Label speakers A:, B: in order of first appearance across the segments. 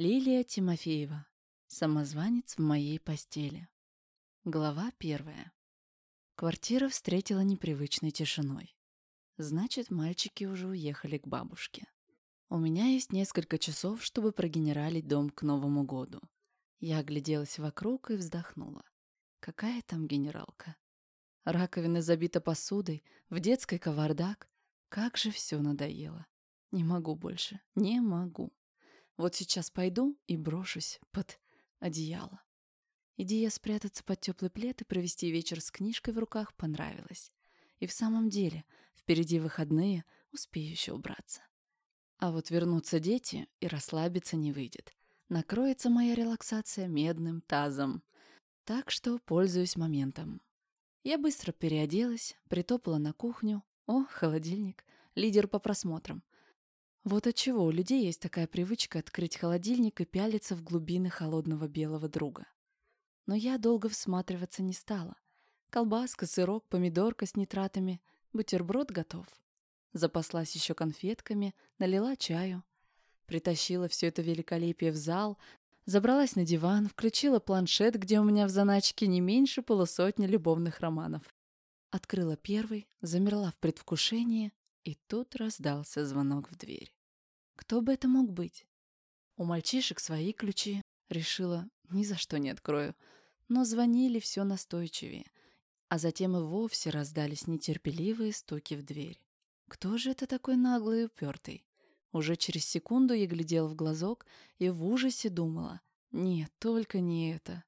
A: Лилия Тимофеева. Самозванец в моей постели. Глава первая. Квартира встретила непривычной тишиной. Значит, мальчики уже уехали к бабушке. У меня есть несколько часов, чтобы прогенералить дом к Новому году. Я огляделась вокруг и вздохнула. Какая там генералка? Раковина забита посудой, в детской кавардак. Как же все надоело. Не могу больше, не могу. Вот сейчас пойду и брошусь под одеяло. Идея спрятаться под теплый плед и провести вечер с книжкой в руках понравилась. И в самом деле, впереди выходные, успею еще убраться. А вот вернутся дети и расслабиться не выйдет. Накроется моя релаксация медным тазом. Так что пользуюсь моментом. Я быстро переоделась, притопала на кухню. О, холодильник. Лидер по просмотрам. Вот отчего у людей есть такая привычка открыть холодильник и пялиться в глубины холодного белого друга. Но я долго всматриваться не стала. Колбаска, сырок, помидорка с нитратами, бутерброд готов. Запаслась еще конфетками, налила чаю. Притащила все это великолепие в зал, забралась на диван, включила планшет, где у меня в заначке не меньше полусотни любовных романов. Открыла первый, замерла в предвкушении, и тут раздался звонок в дверь. Кто бы это мог быть? У мальчишек свои ключи. Решила, ни за что не открою. Но звонили все настойчивее. А затем и вовсе раздались нетерпеливые стуки в дверь. Кто же это такой наглый и упертый? Уже через секунду я глядела в глазок и в ужасе думала. Нет, только не это.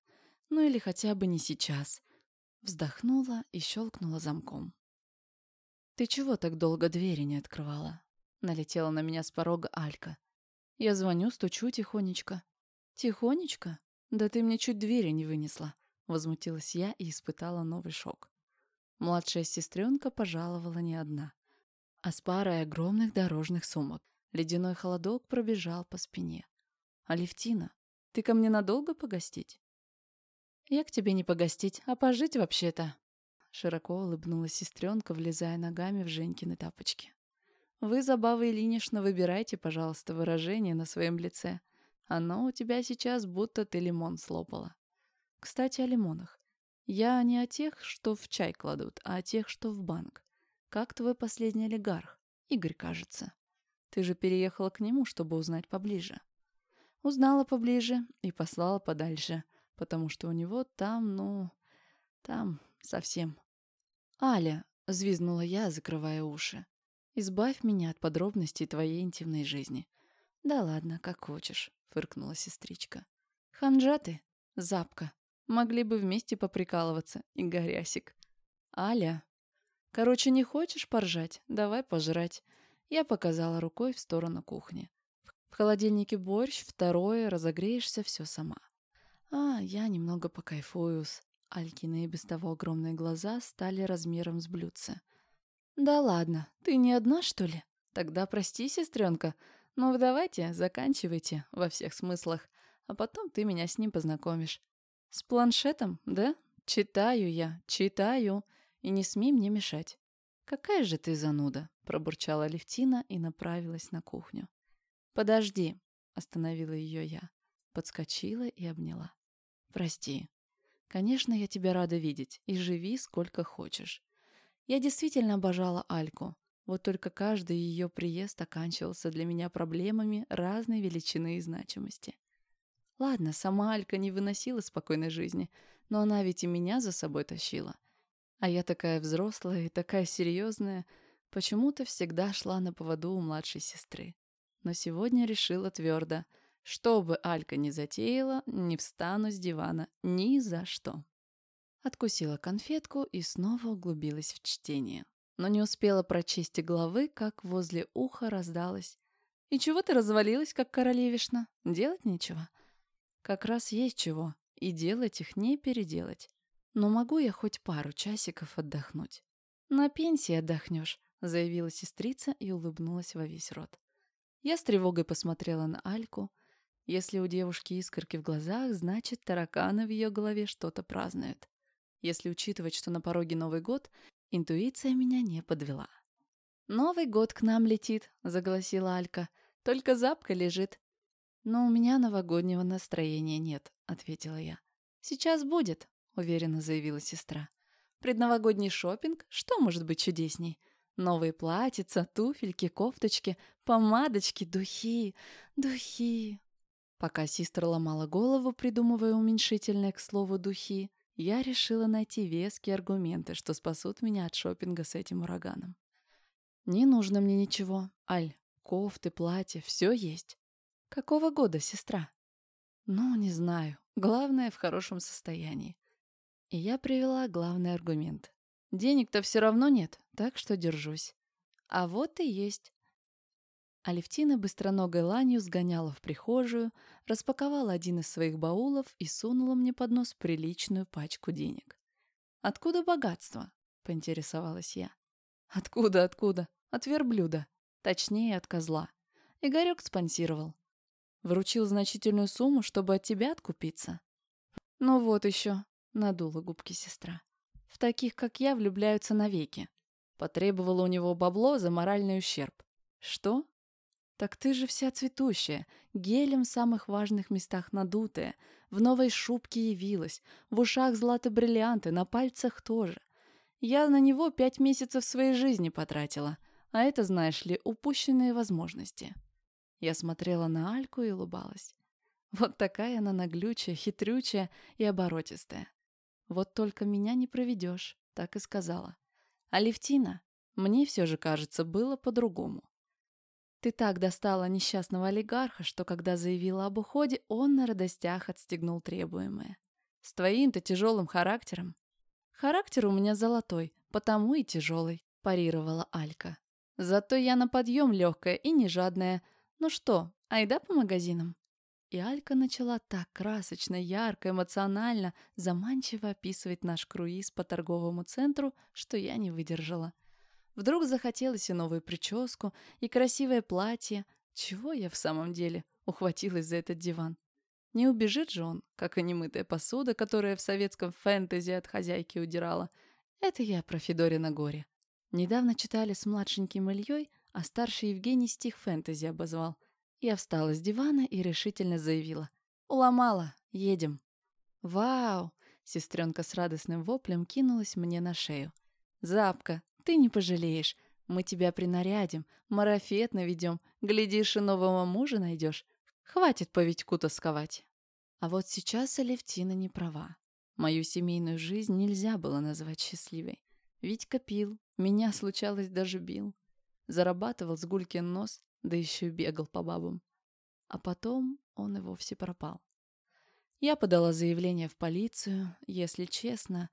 A: Ну или хотя бы не сейчас. Вздохнула и щелкнула замком. «Ты чего так долго двери не открывала?» Налетела на меня с порога Алька. Я звоню, стучу тихонечко. «Тихонечко? Да ты мне чуть двери не вынесла!» Возмутилась я и испытала новый шок. Младшая сестренка пожаловала не одна, а с парой огромных дорожных сумок. Ледяной холодок пробежал по спине. «Алевтина, ты ко мне надолго погостить?» «Я к тебе не погостить, а пожить вообще-то», Широко улыбнулась сестренка, влезая ногами в Женькины тапочки. «Вы, Забава Ильинична, выбирайте, пожалуйста, выражение на своем лице. Оно у тебя сейчас будто ты лимон слопала. Кстати, о лимонах. Я не о тех, что в чай кладут, а о тех, что в банк. Как твой последний олигарх? Игорь, кажется. Ты же переехала к нему, чтобы узнать поближе. Узнала поближе и послала подальше, потому что у него там, ну... Там Совсем. «Аля», — взвизгнула я, закрывая уши, — «избавь меня от подробностей твоей интимной жизни». «Да ладно, как хочешь», — фыркнула сестричка. «Ханжа ты, запка. Могли бы вместе поприкалываться, и горясик». «Аля». «Короче, не хочешь поржать? Давай пожрать». Я показала рукой в сторону кухни. В холодильнике борщ, второе, разогреешься все сама. А, я немного покайфую-с. Алькины и без того огромные глаза стали размером с блюдце. «Да ладно, ты не одна, что ли? Тогда прости, сестренка. Ну давайте, заканчивайте во всех смыслах, а потом ты меня с ним познакомишь. С планшетом, да? Читаю я, читаю, и не смей мне мешать». «Какая же ты зануда!» — пробурчала Левтина и направилась на кухню. «Подожди!» — остановила ее я. Подскочила и обняла. «Прости, Конечно, я тебя рада видеть, и живи сколько хочешь. Я действительно обожала Альку, вот только каждый ее приезд оканчивался для меня проблемами разной величины и значимости. Ладно, сама Алька не выносила спокойной жизни, но она ведь и меня за собой тащила. А я такая взрослая и такая серьезная, почему-то всегда шла на поводу у младшей сестры. Но сегодня решила твердо — что бы Алька ни затеяла, не встану с дивана ни за что. Откусила конфетку и снова углубилась в чтение. Но не успела прочесть главы, как возле уха раздалось. «И чего ты развалилась, как королевишна? Делать нечего?» «Как раз есть чего, и делать их не переделать. Но могу я хоть пару часиков отдохнуть?» «На пенсии отдохнешь», — заявила сестрица и улыбнулась во весь рот. Я с тревогой посмотрела на Альку, если у девушки искорки в глазах, значит, тараканы в ее голове что-то празднуют. Если учитывать, что на пороге Новый год, интуиция меня не подвела. «Новый год к нам летит», — заголосила Алька. «Только запка лежит». «Но у меня новогоднего настроения нет», — ответила я. «Сейчас будет», — уверенно заявила сестра. «Предновогодний шопинг? Что может быть чудесней? Новые платьица, туфельки, кофточки, помадочки, духи, духи». Пока сестра ломала голову, придумывая уменьшительное к слову «духи», я решила найти веские аргументы, что спасут меня от шопинга с этим ураганом. «Не нужно мне ничего, Аль. Кофты, платья, все есть. Какого года, сестра? Ну, не знаю. Главное, в хорошем состоянии. И я привела главный аргумент. Денег-то все равно нет, так что держусь. А вот и есть. Алевтина быстроногой ланью сгоняла в прихожую, распаковала один из своих баулов и сунула мне под нос приличную пачку денег. «Откуда богатство?» — поинтересовалась я. «Откуда, откуда? От верблюда. Точнее, от козла. Игорек спонсировал. Вручил значительную сумму, чтобы от тебя откупиться. Ну вот еще, надула губки сестра. В таких, как я, влюбляются навеки. Потребовала у него бабло за моральный ущерб. Что? Так ты же вся цветущая, гелем в самых важных местах надутая, в новой шубке явилась, в ушах злато-бриллианты, на пальцах тоже. Я на него пять месяцев своей жизни потратила, а это, знаешь ли, упущенные возможности. Я смотрела на Альку и улыбалась. Вот такая она наглючая, хитрючая и оборотистая. Вот только меня не проведешь, так и сказала. А Левтина, мне все же кажется, было по-другому. Ты так достала несчастного олигарха, что когда заявила об уходе, он на радостях отстегнул требуемое. С твоим-то тяжелым характером. Характер у меня золотой, потому и тяжелый, парировала Алька. Зато я на подъем легкая и не жадная, «Ну что, айда по магазинам?» И Алька начала так красочно, ярко, эмоционально, заманчиво описывать наш круиз по торговому центру, что я не выдержала. Вдруг захотелось и новую прическу, и красивое платье. Чего я в самом деле ухватилась за этот диван? Не убежит же он, как и немытая посуда, которая в советском фэнтези от хозяйки удирала. Это я про Федорина горе. Недавно читали с младшеньким Ильей а старший Евгений стих фэнтези обозвал. Я встала с дивана и решительно заявила. «Уломала, едем». «Вау!» — сестренка с радостным воплем кинулась мне на шею. «Запка, ты не пожалеешь. Мы тебя принарядим, марафет наведем, глядишь, и нового мужа найдешь. Хватит по Витьку тосковать». А вот сейчас Алевтина не права. Мою семейную жизнь нельзя было назвать счастливой. Витька пил, меня, случалось, даже бил. Зарабатывал с гулькин нос, да еще и бегал по бабам. А потом он и вовсе пропал. Я подала заявление в полицию, если честно,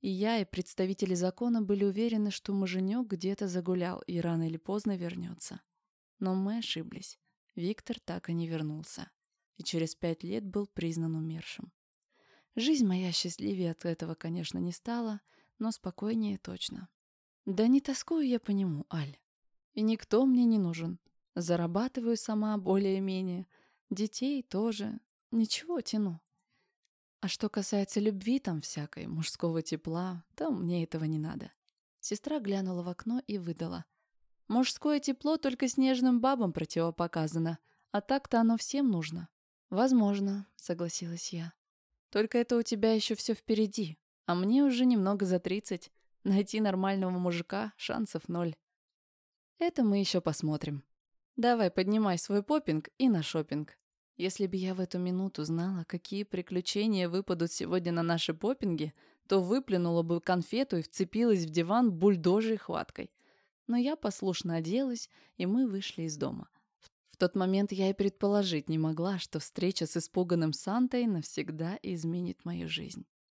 A: и я, и представители закона были уверены, что муженек где-то загулял и рано или поздно вернется. Но мы ошиблись. Виктор так и не вернулся. И через пять лет был признан умершим. Жизнь моя счастливее от этого, конечно, не стала, но спокойнее точно. Да не тоскую я по нему, Аль. И никто мне не нужен. Зарабатываю сама более-менее. Детей тоже. Ничего, тяну. А что касается любви там всякой, мужского тепла, то мне этого не надо. Сестра глянула в окно и выдала. Мужское тепло только снежным бабам противопоказано, а так-то оно всем нужно. Возможно, согласилась я. Только это у тебя еще все впереди, а мне уже немного за тридцать. Найти нормального мужика шансов ноль. Это мы еще посмотрим. Давай, поднимай свой попинг и на шопинг. Если бы я в эту минуту знала, какие приключения выпадут сегодня на наши попинги, то выплюнула бы конфету и вцепилась в диван бульдожей хваткой. Но я послушно оделась, и мы вышли из дома. В тот момент я и предположить не могла, что встреча с испуганным Сантой навсегда изменит мою жизнь.